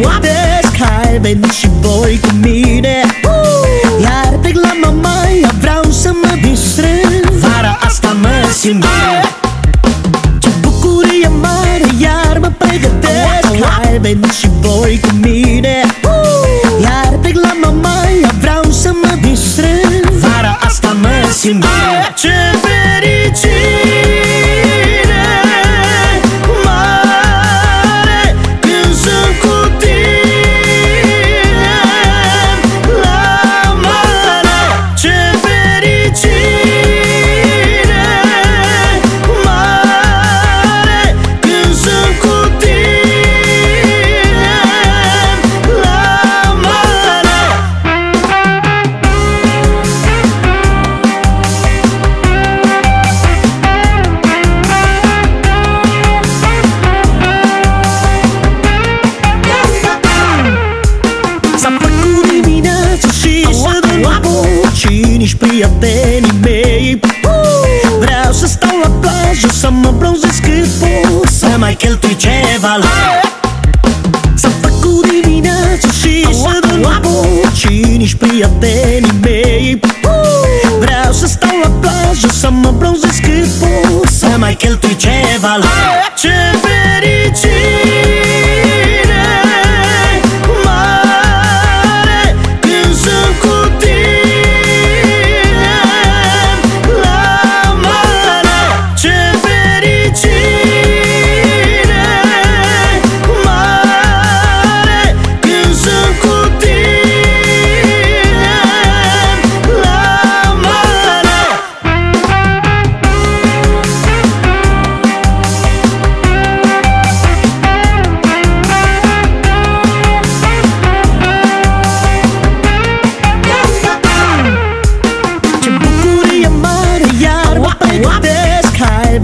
pregătesc Hai, veni și voi cu mine. Iar plec la Mamaia, vreau să mă distrez Vara asta mă simt bine. Ce bucurie mare, iar mă pregătesc. Hai, veni și voi cu mine Nici prietenii mei. Vreau să stau la plajă Să mă bronzez cât pot Să mai cheltui ceva la S-a făcut dimineața și să dăm buci Nici prietenii mei. Vreau să stau la plajă Să mă bronzez cât pot Să mai cheltui ceva la Ce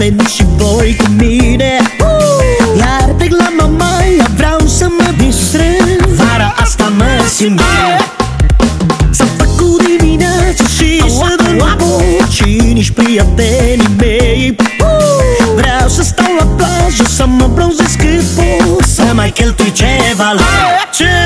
Hai, veni și voi cu mine. Iar plec la Mamaia, vreau să mă distrez. Vara asta mă simt bine. S-a făcut dimineața și să dăm buci Nici prietenii mei. Vreau să stau la plajă, să mă bronzez cât pot. Să mai cheltui ceva la Ce fericire